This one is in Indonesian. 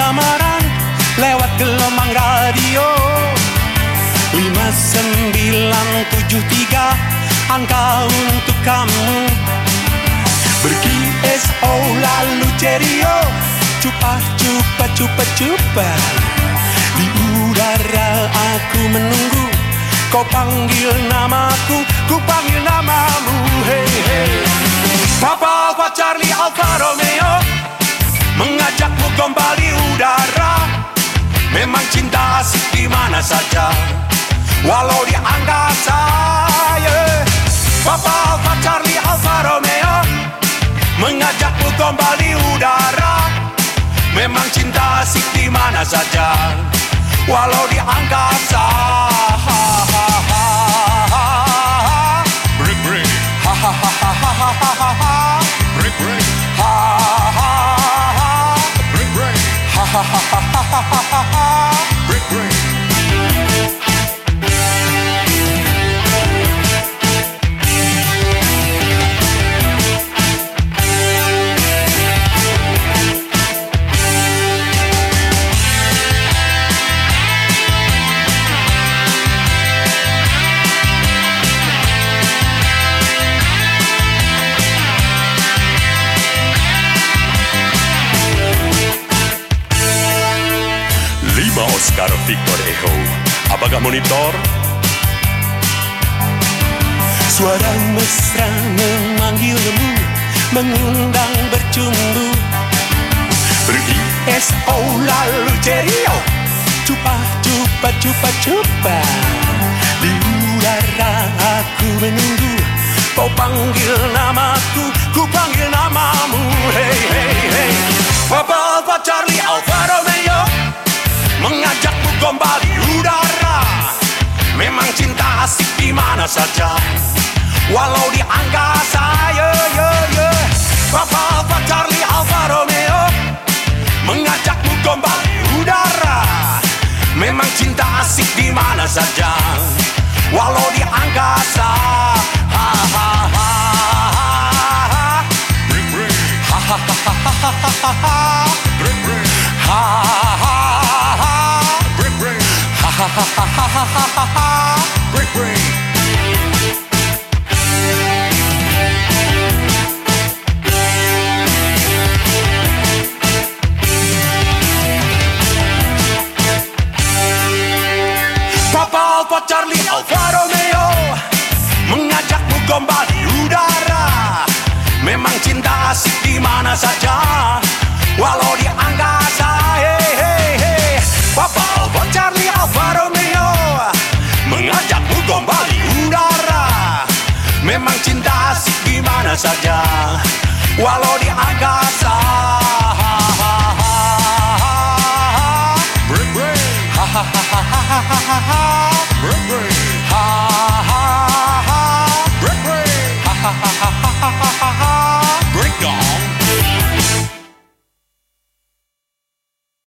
samaran lewat gelombang radio. 5973 angka untuk kamu. Berki SO lalu cerio. Cupa cupa cupa cupa Di udara aku menunggu. Kau panggil namaku Ku panggil namamu. Hey hey Papa Alfa Charlie Alfa Romeo Mengajakmu kembali saja. Walau di angkasa yeah. Papa Alfa Charlie Alfa Romeo Mengajakmu kembali udara. Memang cinta asik di mana saja. Walau di angkasa Break, break, break, break, break, break, break, Oscar Victor Echo Apakah monitor? Suara mesra memanggilmu Mengundang bercumbu. Beri SO lalu cerio Cupa cupa cupa cupa Di udara aku menunggu. Kau panggil namaku Ku panggil namamu. Hey hey hey. Papa saja Walau di angkasa yeah, yeah, yeah. Papa Alfa Charlie Alfa Romeo Mengajakmu kembali udara Memang cinta asik di mana saja Walau di angkasa ha, ha, ha, ha. Break, break, Ha, ha, ha, ha, ha, ha, ha. break, break, Ha, ha, ha, ha. break, break, Ha, ha, ha, ha, ha, ha, Charlie Alfa Romeo Mengajakmu gombal di udara. Memang cinta asik di mana saja Walau di angkasa. Hey, hey, hey. Papa Alfa Charlie Alfa Romeo Mengajakmu gombal di udara. Memang cinta asik di mana saja Walau di angkasa. Ha ha ha ha ha.